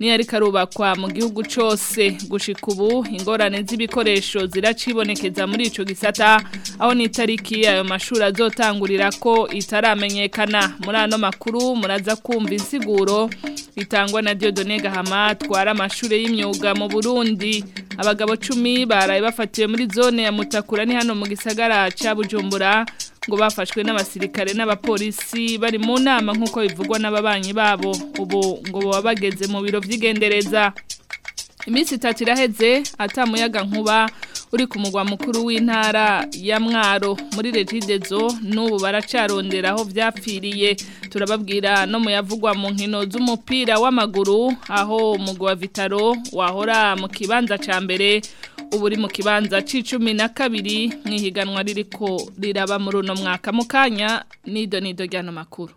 n'iyari karubakwa mu gihugu cyose gushika ubu ingorane z'ibikoresho ziracibonekeza muri icyo gisata aho n'itariki ayo mashuri azotangurira ko itaramenyekana muri ano makuru muraza kumva insiguro bitangwa na Dieudonne Gahama twara amashuri y'imyuga mu Burundi abagabo 10 baraye bafatiye muri zone ya Mutakura ni hano mu gisagara ca Bujumbura ngo bafashwe n'abasirikare n'abapolisi bari mu nama nk'uko bivugwa n'ababanyi babo ubu ngo babageze mu biro by'igendereza iminsi itatu iraheze atamuyaga nkuba uri ku mugwa mukuru w'intara ya mwaro muri retidezo n'ubu aho byapfiriye turababwira no mu mu nkino z'umupira w'amaguru aho umugwa wa vitaro wahora mu kibanza cya mbere uburi mu kibanza cicumi na kabiri nk'ihiganwa riri riraba muri uno mwaka mukanya nido nido ry'ano makuru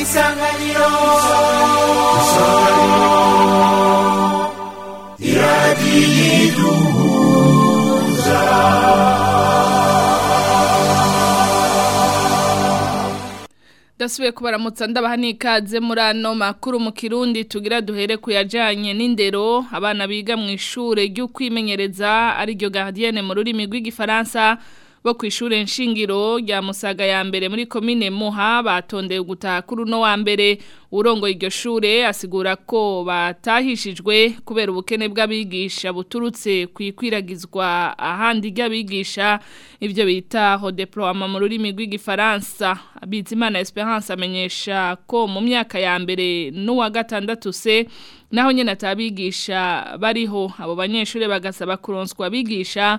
isanganiro iradiduhuza dasubiye kubaramutsa ndabaha n'ikaze muri ano makuru mu kirundi tugira duhere ku yajyanye n'indero abana biga mu ishuri ry’ukwimenyereza ariryo gahadiyene mu rurimi rw'igifaransa bo ku ishure nshingiro ya Musaga ya mbere muri komine Moha batondeye gutaha kuri wa mbere urongo iryo shure asigura ko batahishijwe kubera ubukene bw'abigisha buturutse kwikwiragizwa ahandi ry'abigisha ivyo bita ho deploiement mu rurimi rw'igifaransa Bizimana Esperance amenyesha ko mu myaka ya mbere n'uwa gatandatu se naho nyene atabigisha bariho abo banyeshure bagasaba kuronswa bigisha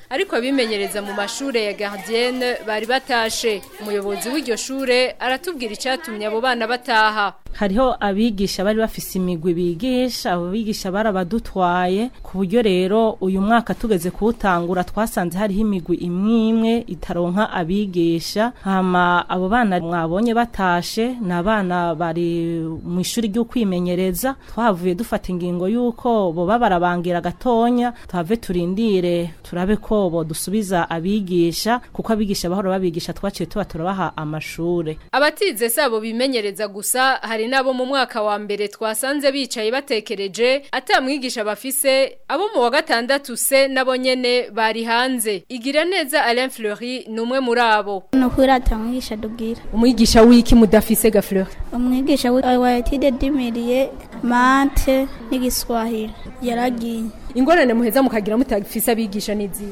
ariko abimenyereza mu mashuri ya gardienne bari batashe umuyobozi w'iryo shuri aratubwira icyatumye abo bana bataha hariho abigisha bari bafise imigwi bigisha abo bigisha barabadutwaye ku buryo rero uyu mwaka tugeze kuwutangura twasanze hariho imigwi imwe itaronka abigisha hama abo bana mwabonye batashe ni abana bari mu ishuri kwimenyereza twavuye dufata ingingo y'uko boba barabangira gatonya tuhave turindire turabe ko dusubiza abigisha kuko abigisha bahora babigisha twaciye tuba turabaha amashure abatize sabo bimenyereza gusa hari hari n'abo mu mwaka wa mbere twasanze bicaye batekereje atamwigisha bafise abo mu wa gatandatu se nabo nyene bari hanze igira neza Alain Fleury numwe muri abo nukuri atamwigisha dubwira umwigisha wiki mudafise ga Fleury umwigisha wa etide dimiriye mante n'igiswahili yaragiye ingorane muheza mukagira mutagifise abigisha n’izi.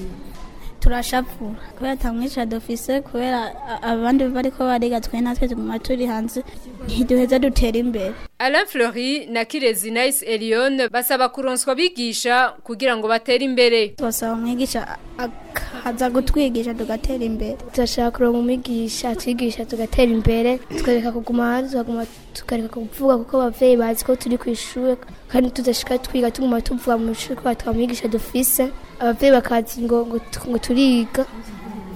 turashapfura kubera atamwica dufise kubera abandi bariko bariga twe natwe tuguma turi hanze ntiduheza dutera imbere Alain Fleury na Kirezi Nice Elion basaba kuronswa bigisha kugira ngo batere imbere. Basaba umwigisha akaza gutwigisha tugatera imbere. Turashaka kuronka umwigisha atwigisha tugatera imbere. Tukareka kuguma hanze tukaguma tukareka kuvuga kuko abavyeyi bazi ko turi ku ishuri kandi tudashika twiga tuguma tuvuga mu ishuri ko twamwigisha dufise. Abavyeyi bakazi ngo ngo turiga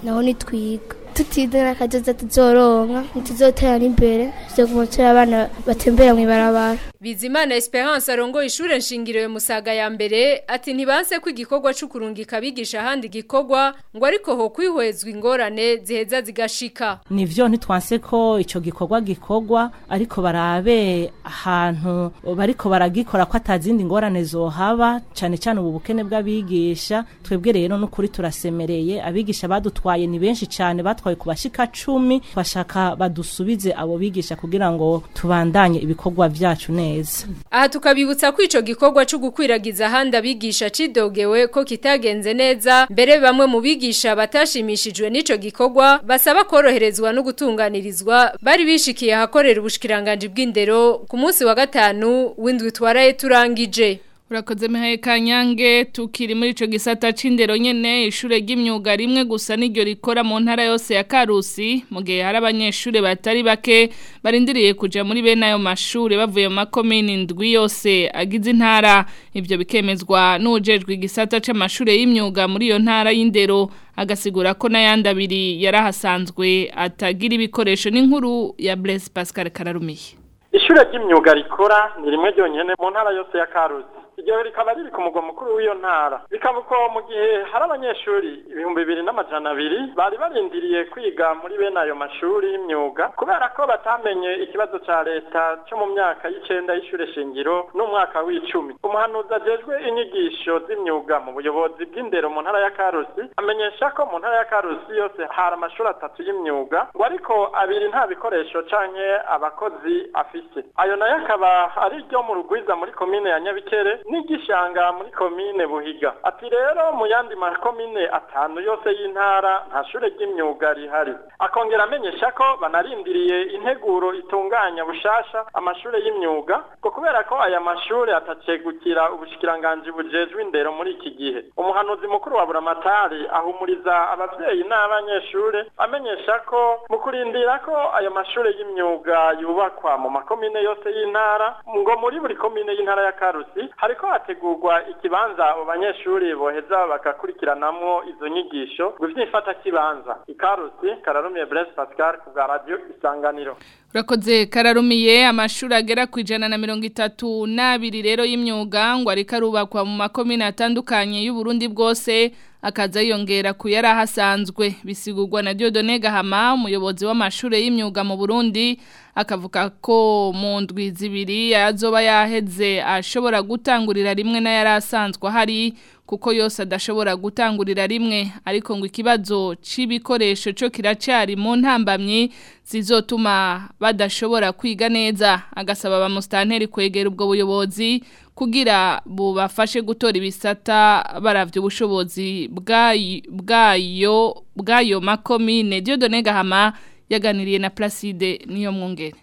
naho nitwiga. tutidana akajya tuzoronka ntituzotera n'imbere tuzoguma turi abana batembera mu ibarabara Bizimana Esperance arongoye ishure nshingiro musaga ya mbere ati ntibanse ko igikorwa cyo kurungika abigisha ahandi gikorwa ngo ariko ho kwihwezwa ingorane ziheza zigashika ni nivyo ntitwanse ko ico gikorwa gikorwa ariko barabe ahantu bariko baragikora ko atazindi ingorane zohaba cane cane ubu bukene bw'abigisha twebwe rero no turasemereye abigisha badutwaye ni benshi cane batwaye kubashika 10 bashaka badusubize abo bigisha kugira ngo tubandanye ibikorwa vyacu neza neza aha tukabibutsa ko icyo gikorwa cyo gukwiragiza ahandi abigisha cidogewe ko kitagenze neza mbere bamwe mu bigisha batashimishijwe n'icyo gikorwa basaba koroherezwa no gutunganirizwa bari bishikiye ahakorera ubushikiranganje bw'indero ku munsi wa gatanu w'indwi twaraye turangije urakoze mihaye kanyange tukiri muri icyo gisata cy'indero nyine ishuri ry'imyuga rimwe gusa n'iryo rikora mu ntara yose ya karusi mu gihe hari abanyeshuri batari bake barindiriye kujya muri bene ayo mashuri bavuye mu makomini ndwi yose agize intara ibyo bikemezwa n'ujejwe igisata cy'amashuri y'imyuga muri iyo ntara y'indero agasigura ko n'ayandi abiri yarahasanzwe atagira ibikoresho n'inkuru ya Blaise Pascal Kararumiye ishuri ry'imyuga rikora ni rimwe ryonyine mu ntara yose ya karusi iryo rikaba riri ku mugwa mukuru w'iyo ntara bikaba ko mu gihe hari abanyeshuri ibihumbi bibiri n'amajana abiri bari barindiriye kwiga muri bene ayo mashuri y'imyuga kubera ko batamenye ikibazo cya leta cyo mu myaka yicyenda y'ishure shingiro n'umwaka w'icumi umuhanuzi ajejwe inyigisho z'imyuga mu buyobozi bw'indero mu ntara ya karusi amenyesha ko mu ntara ya karusi yose hari amashuri atatu y'imyuga ngo ariko abiri nta bikoresho canke abakozi afise ayo nayo akaba ari iryo mu rugwiza muri komine ya nyabikere n'igishanga muri komine buhiga ati rero mu yandi makomine atanu yose y'intara nta shure ry'imyuga rihari akongera amenyesha ko banarindiriye integuro itunganya bushasha amashuri y'imyuga ngo kubera ko aya mashuri atacegukira ubushikiranganji bujejwe indero muri iki gihe umuhanuzi mukuru wa buramatari ahumuriza ababyeyi nabanyeshuri amenyesha ko mu kurindira ko aya mashuri y'imyuga yubakwa mu makomine yose y'intara ngo muri buri komine y'intara ya karusi hari hariko hategurwa ikibanza abo banyeshuri boheza bakakurikiranamwo izo nyigisho ngo ivy'ifatakibanza ikarusi kararumiye Blaise Pascal ku bwa radio isanganiro urakoze kararumiye amashuri agera ku ijana na mirongo itatu n'abiri rero y'imyuga ngo ariko arubakwa mu makomine atandukanye Burundi bwose akaza yiyongera ku yari ahasanzwe bisigurwa na Dieudonne Gahama umuyobozi w'amashuri y'imyuga mu Burundi akavuga ko mu ndwi zibiri yazoba yaheze ashobora gutangurira rimwe na yari asanzwe hari kuko yose adashobora gutangurira rimwe ariko ngo ikibazo cy'ibikoresho cyo kiracyari mu ntambamyi zizotuma badashobora kwiga neza agasaba bamusitanteri kwegera ubwo buyobozi kugira bubafashe gutora ibisata baravye ubushobozi bwayo bwayo makomine Dieudonne Gahama yaganiriye na Placide niyo mwungere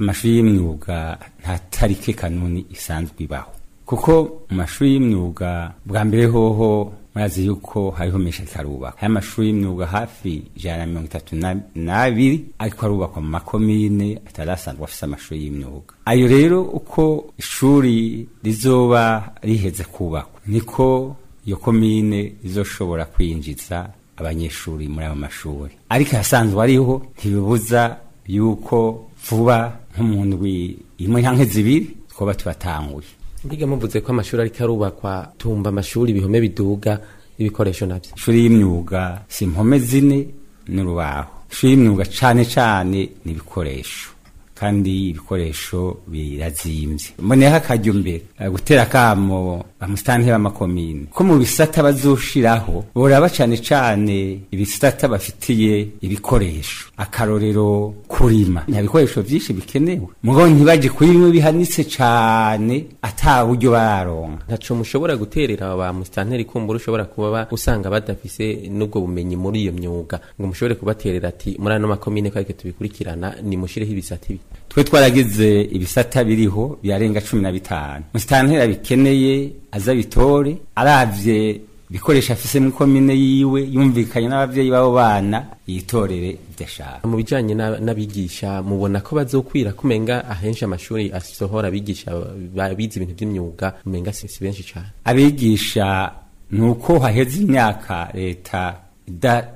amashuri y'imyuga nta tarike kanuni isanzwe ibaho kuko mu mashuri y'imyuga bwa mbere hoho murazi yuko hariho menshi atarubaka aya mashuri y'imyuga hafi ijana na mirongo itatu n'abiri ariko arubakwa mu makomine atarasanzwe afite amashuri y'imyuga ayo rero uko ishuri rizoba riheze kubakwa niko iyo komine izoshobora kwinjiza abanyeshuri muri ayo mashuri ariko ahasanzwe ariho ntibibuza yuko vuba nk'umuntu imwe cyangwa zibiri twaba tubatanguye mbiga muvuze ko amashuri ariko arubakwa tumba amashuri bihome biduga n'ibikoresho nabyo ishuri y'imyuga si impome zine n'urubaho ishuri y'imyuga cyane cyane n'ibikoresho kandi ibikoresho birazimbye mboneyeho akajya imbere eh, gutera akamo bamusitanti b'amakomine ko mu bisata bazushiraho boraba cyane cyane ibisata bafitiye ibikoresho akarorero kurima nta bikoresho byinshi bikenewe mugo ntibaje kurima bihanitse cyane ata buryo bararonka mushobora guterera ba musitanteri kumbura ushobora kuba usanga badafise n'ubwo bumenyi muri iyo myuga ngo mushobore kubaterera ati muri ano makomine ko ariko tubikurikirana nimushireho ibisata twe twaragize ibisata biriho byarenga cumi na bitanu musitantera abikeneye aza bitore aravye bikoresha afise muri komine yiwe yumvikanye n'abavyeyi babo bana yitorere ibyo ashaka mu bijanye n'abigisha mubona ko bazokwira kumenga ahenshi amashuri asohora abigisha bize ibintu by'imyuga umenga si benshi cyane abigisha ni uko haheze imyaka leta idaha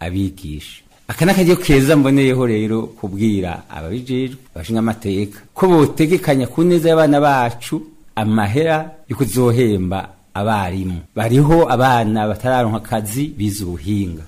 abigisha aka ni akaryo keza mboneyeho rero kubwira ababijejwe bashinga amateka ko botegekanya ku neza y'abana bacu amahera yo kuzohemba abarimu bariho abana batararonka akazi bize ubuhinga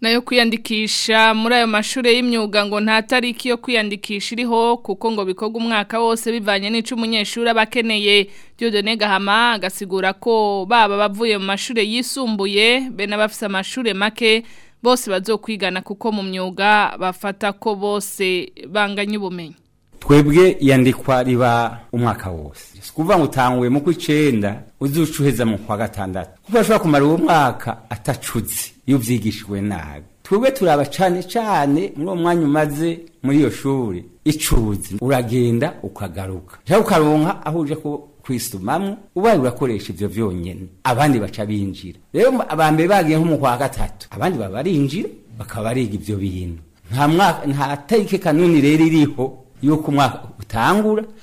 nayo kwiyandikisha muri ayo mashuri y'imyuga ngo nta tariki yo kwiyandikisha iriho kuko ngo bikorwa umwaka wose bivanye n'icyo umunyeshuri aba akeneye Dieudonne Gahama agasigura ko baba bavuye mu mashuri yisumbuye be n'abafite amashuri make bose bazokwigana kuko mu myuga bafata ko bose banganya ubumenyi twebwe iyandikwa riba umwaka wose si ukuvuga ngo utanguye mu kw'icyenda uzuca uheza mu kwa gatandatu kuko ashobora kumara uwo mwaka atacutse iyo ubyigishijwe nabi twebwe turaba cyane cyane muri uwo umaze muri shuri icuzi uragenda ukagaruka ukaronka aho uje ko kwisumamo ubaye urakoresha ibyo vyonyene abandi baca binjira rero abambere bagiye nko mu kwa gatatu abandi baba barinjira bakaba bariga ivyo bintu nta mwaka nta tarike kanuni rero iriho yuko umwaka utangura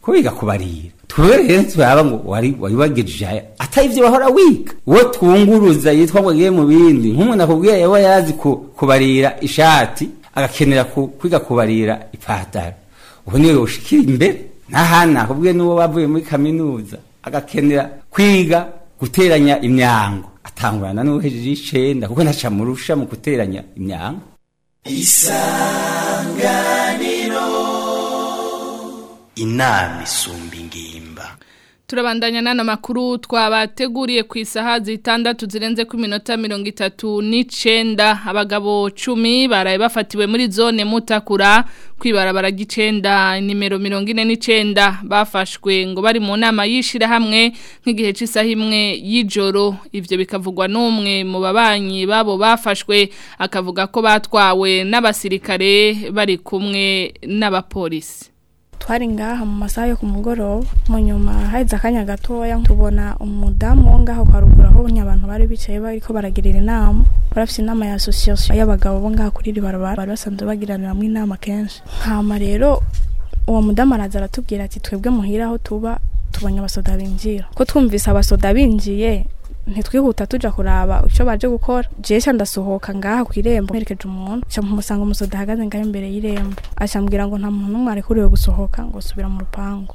kubiga kubarira twebwe rero twaba ngo wabibagejeje aya atari ibyo bahora wiga uwo twunguruza yitwa ngo agiye mu bindi nk'umuntu akubwiye yaba yazi kubarira ishati agakenera kwiga kubarira ipataro ubu niwe ushikira imbere n'ahandi nakubwiye n'uwo bavuye muri kaminuza agakenera kwiga guteranya imyango atangurana n'uhejeje icenda kuko ntacamurusha mu guteranya imyango isanga inama isumba turabandanya n'ano makuru twabateguriye ku isaha zitandatu zirenze ku minota mirongo itatu n'icyenda abagabo cumi baraye bafatiwe muri zone mutakura kwibarabara ry'icenda nimero mirongo ine n'icyenda bafashwe ngo bari mu nama yishira hamwe nk'igihe cy'isaha imwe y'ijoro ibyo bikavugwa n'umwe mu babanyi babo bafashwe akavuga ko batwawe n'abasirikare bari kumwe n'abapolisi twari ngaha mu masaha yo ku mugoroba mu nyuma haheze akanya gatoya tubona umudamu wo ngaho kwa ruguru aho abantu bari bicaye bari ko baragirira inama barafite inama ya asosiyasiyo y'abagabo bo ngaho kuri iri barabara bari basanzwe bagiraniramo inama kenshi nkama rero uwo mudamu araza aratubwira ati twebwe muhira aho tuba tubonye abasoda binjira ko twumvise abasoda binjiye ntitwihuta tujya kuraba icyo baje gukora jesha ndasohoka ngaha ku irembo mperekeje umuntu nshya musanga umusoda ahagaze ngaho imbere y'irembo ashambwira ngo nta muntu n'umwe arekuriwe gusohoka ngo subira mu rupangu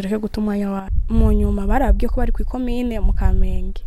tureke guta umwanya wabo mu nyuma barabwiye ko bari ku ikomine mu kamenge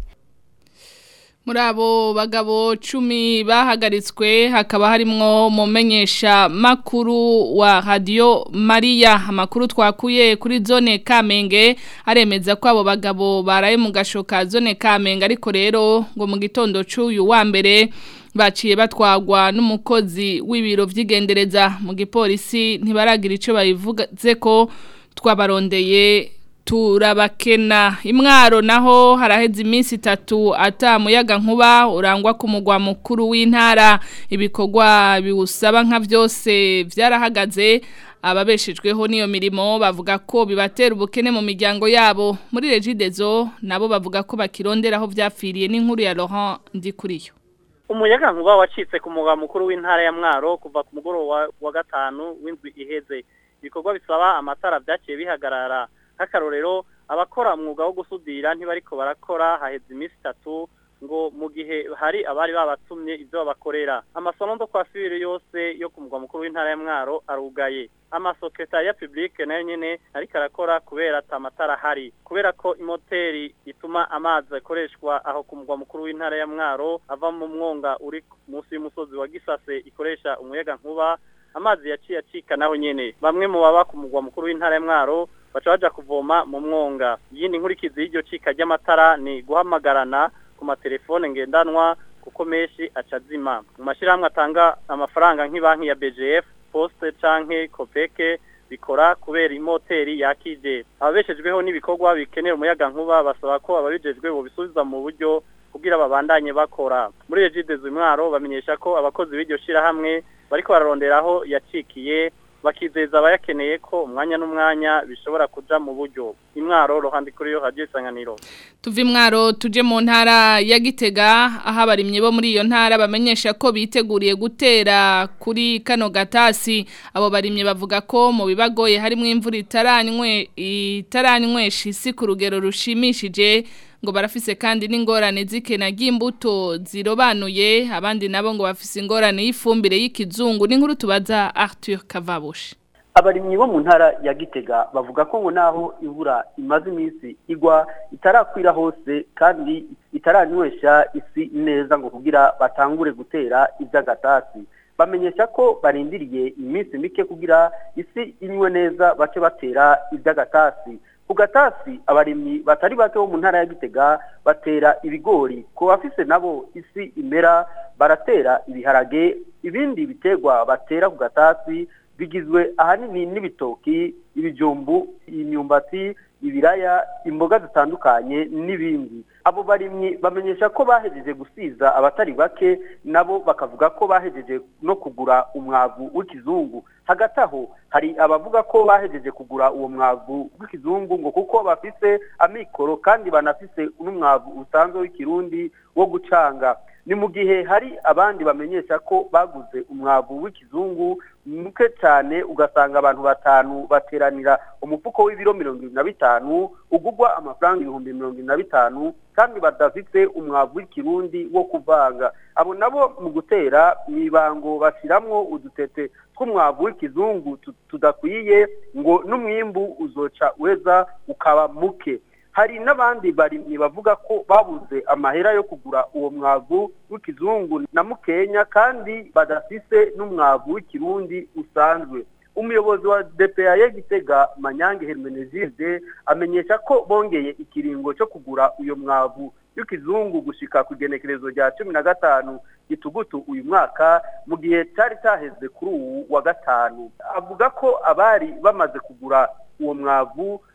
muri abo bagabo cumi bahagaritswe hakaba harimwo mumenyesha makuru wa Radio Maria amakuru twakuye kuri zone kamenge aremeza ko abo bagabo baraye mu gashoka zone kamenge ariko rero ngo mu gitondo cy'uyu wa mbere baciye batwagwa n'umukozi w'ibiro by'igendereza mu gipolisi ntibaragira icyo babivuze ko twabarondeye turabakena imwaro naho haraheze iminsi itatu atamuyaga nkuba urangwa ku mugwa mukuru w'intara ibikorwa biwusaba nka byose byarahagaze ababeshejweho n'iyo mirimo bavuga ko bibatera ubukene mu miryango yabo muri regidezo nabo bavuga ko bakironderaho byafiriye n'inkuru ya Laurent Ndikuriyo umuyaga nkuba wacitse ku mugwa mukuru w'intara ya mwaro kuva ku mugoroba wa gatanu w'indwi iheze ibikorwa bisaba amatara byaciye bihagarara nk'akarorero abakora umwuga wo gusudira ntibariko barakora haheze iminsi itatu ngo mu gihe hari abari babatumye ibyo babakorera amasalo ndo kwafire yose yo ku mugwa mukuru w'intara ya mwaro arugaye amasekretari ya publike nayo nyine ariko arakora kubera atamatara ahari kubera ko imoteri ituma amazi akoreshwa aho ku mugwa mukuru w'intara ya mwaro ava mu mwonga uri munsi y'umusozi wa gisase ikoresha umuyaga nkuba amazi yaciye acika naho nyine bamwe mu baba ku mugwa mukuru w'intara ya mwaro baca bajya kuvoma mu mwonga yindi nkurikizi y'iryo cika ry'amatara ni guhamagarana ku matelefone ngendanwa kuko menshi aca mu mashyirahamwe atanga amafaranga nk'ibanki ya BGF posite canke kopeke bikora kubera imoteri yakije ababeshejweho n'ibikorwa bikenera umuyaga nkuba basaba ko ababijejwe bobisubiza mu buryo kugira babandanye bakora muri Egide Zumwaro bamenyesha ko abakozi b'iryo shyirahamwe bariko bararonderaho yacikiye bakizeza abayakeneye ko umwanya n'umwanya bishobora kuja mu buryo imwaro ruhandi kuri yo radio sanganiro tuve imwaro tuje mu ntara ya Gitega aho abarimye bo muri iyo ntara bamenyesha ko biteguriye gutera kuri kano gatasi abo barimye bavuga ko mu bibagoye harimo imvura itaranywe itaranywesha isi ku rugero rushimishije ngo barafise kandi n'ingorane z'ikenagi imbuto zirobanuye abandi nabo ngo bafise ingorane y'ifumbire y'ikizungu n'inkuru tubaza Arthur Kavabushi abarimyi bo mu ntara ya gitega bavuga ko ngo naho ibura imaze iminsi igwa itarakwira hose kandi itaranywesha isi neza ngo kugira batangure gutera iby'agatasi bamenyesha ko barindiriye iminsi mike kugira isi inywe neza bace batera iby'agatasi ku gatasi abarimyi batari bake bo mu ntara ya gitega batera ibigori ku bafise nabo isi imera baratera ibiharage ibindi biterwa batera ku gatasi bigizwe ahanini n'ibitoki ibijumbu imyumbati ibiraya imboga zitandukanye n'ibindi abo barimyi bamenyesha ko bahejeje gusiza abatari bake nabo bakavuga ko bahejeje no kugura umwavu w'ikizungu hagati aho hari abavuga ko bahejeje kugura uwo mwavu w'ikizungu ngo kuko bafise amikoro kandi banafise n'umwavu usanzwe w'ikirundi wo gucanga ni mu gihe hari abandi bamenyesha ko baguze umwavu w'ikizungu muke cyane ugasanga abantu batanu bateranira umufuko w'ibiro mirongo irindwi na bitanu ugugwa amafaranga ibihumbi mirongo irindwi na bitanu kandi badafite umwavu w'ikirundi wo kuvanga abo nabo mu gutera mu ibango bashyiramo udutete tw'umwavu w'ikizungu tudakwiye ngo n'umwimbu uzoca weza ukaba muke hari n'abandi barimyi bavuga ko babuze amahera yo kugura uwo mwavu w'ikizungu na mukenya kandi badafise n'umwavu w'ikirundi usanzwe umuyobozi wa DPA Gitega manyange hermenegide amenyesha ko bongeye ikiringo cyo kugura uyo mwavu w'ikizungu gushika ku igenekerezo rya cumi na gatanu gitugutu uyu mwaka mu gihe cyari cyaheze kuri ubu wa gatanu avuga ko abari bamaze kugura uwo mwavu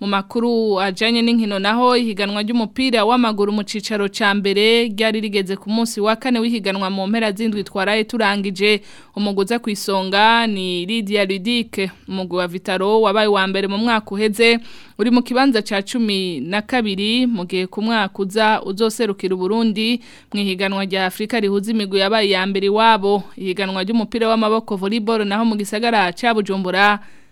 mu makuru ajyanye n'inkino naho ihiganwa ry'umupira w'amaguru mu cyicaro cya mbere ryari rigeze ku munsi wa kane w'ihiganwa mu mpera z'indwi twaraye turangije umuguza ku isonga ni Lydia Ludic umugwi wa Vitaro wabaye wa mbere mu mwaka uheze uri mu kibanza cya cumi na kabiri mu gihe ku mwaka uza uzoserukira Burundi mu ihiganwa rya Afrika rihuza imigwi yabaye ya mbere wabo ihiganwa ry'umupira w'amaboko volleyball naho mu gisagara cya Bujumbura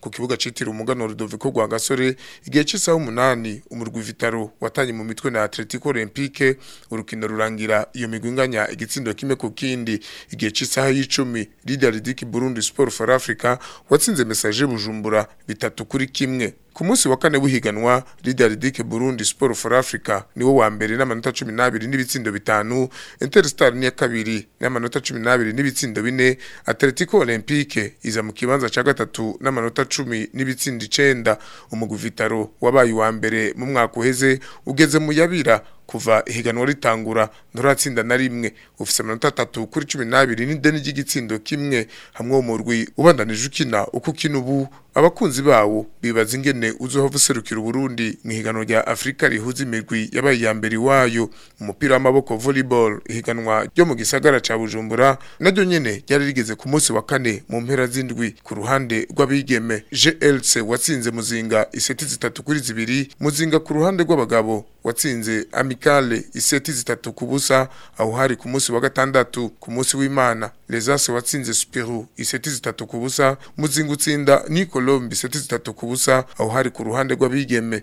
ku kibuga citira umugano Rudoviko gwa gasore igihe cy'isaha umunani umurwi Vitaro watanye mu mitwe na Atletico Olympique urukino rurangira iyo migwinganya igitsindo kime ku kindi igihe cy'isaha y'icumi Leader Dick Burundi Sport for Africa watsinze message Bujumbura bitatu kuri kimwe ku munsi wa kane w'ihiganwa Leader Dick Burundi Sport for Africa niwo wa mbere n'amanota nabiri n'ibitsindo bitanu Interstar ni ya kabiri n'amanota 12 n'ibitsindo bine Atletico Olympique iza mu kibanza cya gatatu n'amanota cumi n'ibitsindo 9 umugwi Vitaro wabaye wa mbere mu mwaka uheze ugeze mu yabira kuva ihiganwa ritangura nturatsinda na rimwe ufise amanota atatu kuri cumi nabiri n'ideni ry'igitsindo kimwe hamwe umurwi ubandanije ukina uko ukina ubu abakunzi bawo bibaza ingene uzohava userukira uburundi mu ihiganwa rya Afrika rihuza imigwi yabaye iya mbere iwayo umupira w'amaboko volleyball ihiganwa ryo mu gisagara ca bujumbura naryo nyene ryari rigeze ku munsi wa kane mu mpera z'indwi ku ruhande rw'abigeme glc watsinze muzinga iseti zitatu kuri zibiri muzinga ku ruhande rw'abagabo watsinze amikale iseti zitatu ku busa aho hari ku munsi wa gatandatu ku munsi w'imana lesase watsinze superu iseti zitatu ku busa muzinga utsinda nicolas Colombe biseti zitatu ku busa aho hari ku ruhande rw'abigeme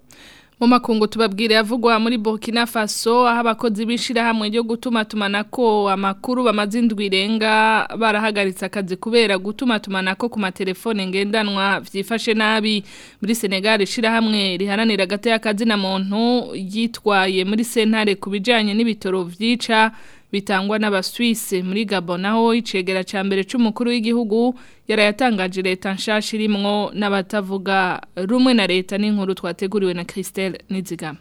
mu makungu tubabwira yavugwa muri Burkina Faso aho abakozi bishira hamwe ryo gutuma ko amakuru bamazindwi renga barahagaritse akazi kubera gutuma tumana ko ku matelefone ngendanwa vyifashe nabi muri Senegal ishira hamwe riharanira gate y'akazi na muntu yitwaye muri sentare kubijanye n'ibitoro vyica bitangwa n'abasuwisi muri Gabon aho icegera cya mbere cy'umukuru w'igihugu yarayatangaje leta nshasha n'abatavuga rumwe na leta n'inkuru twateguriwe na Christelle Nizigama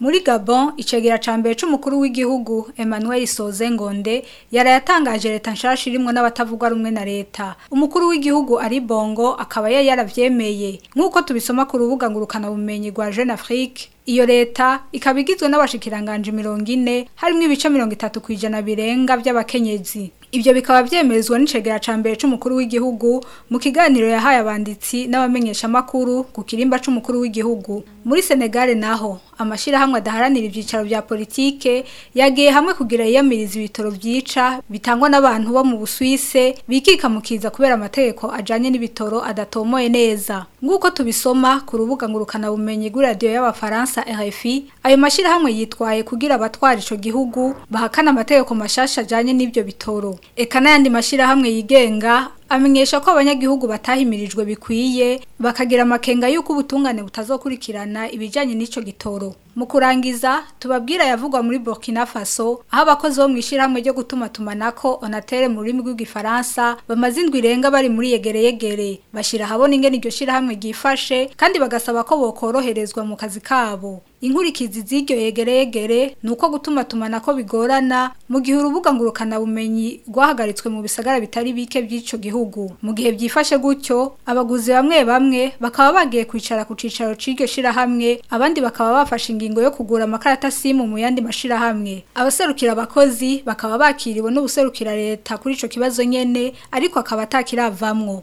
muri gabon icegera ca mbere c'umukuru w'igihugu emmanuel soze ngonde yarayatangaje leta nshasha irimwo n’abatavugwa rumwe na leta umukuru w'igihugu ari bongo akaba yari yaravyemeye nk'uko tubisoma ku rubuga ngurukana bumenyi rwa jeune afrique iyo leta ikaba igizwe n'abashikiranganje mirongo ine harimwo ibice mirongo itatu ku ijana birenga by'abakenyezi ibyo bikaba byemezwa n'icegera ca mbere c'umukuru w'igihugu mu kiganiro yahaye abanditsi n'abamenyeshamakuru ku kirimba c'umukuru w'igihugu muri senegale naho amashyirahamwe adaharanira ibyicaro bya politike yagiye hamwe kugira yiyamirize ibitoro byica bitangwa n'abantu bo mu busuwise bikika kubera amategeko ajyanye n'ibitoro adatomoye neza nk'uko tubisoma ku rubuga ngurukanabumenyi kuri radiyo y'abafaransa RFI ayo mashyirahamwe yitwaye kugira abatwara icyo gihugu bahakana amategeko mashasha ajyanye n'ibyo bitoro eka n'ayandi mashyirahamwe yigenga amenyesha ko abanyagihugu batahimirijwe bikwiye bakagira amakenga y'uko ubutungane butazokurikirana ibijyanye n'icyo gitoro mu kurangiza tubabwira yavugwa muri Burkina Faso aho abakozi bo mu ishyirahamwe ryo gutuma tumanako onatere mu rurimi rw'igifaransa bamaze indwi irenga bari muri yegereyegere bashyira ahabona ingene iryo shyirahamwe ryifashe kandi bagasaba ko bokoroherezwa mu kazi kabo inkurikizi z'iryo yegereyegere ni uko gutuma ko bigorana mu gihe urubuga ngurukanabumenyi rwahagaritswe mu bisagara bitari bike by'icyo gihugu mu gihe byifashe gutyo abaguzi bamwe bamwe bakaba bagiye kwicara ku cyicaro cy'iryo shyirahamwe abandi bakaba bafashe ingingo ingingo yo kugura amakarata simu mu yandi mashirahamwe abaserukira abakozi bakaba bakiriwe n'ubuserukira leta kuri icyo kibazo nyine ariko akaba atakiravamwo